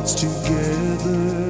hearts together.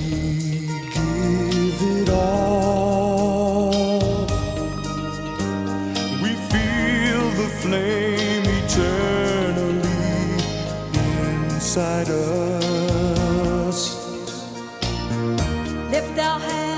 Inside us. Lift our hands.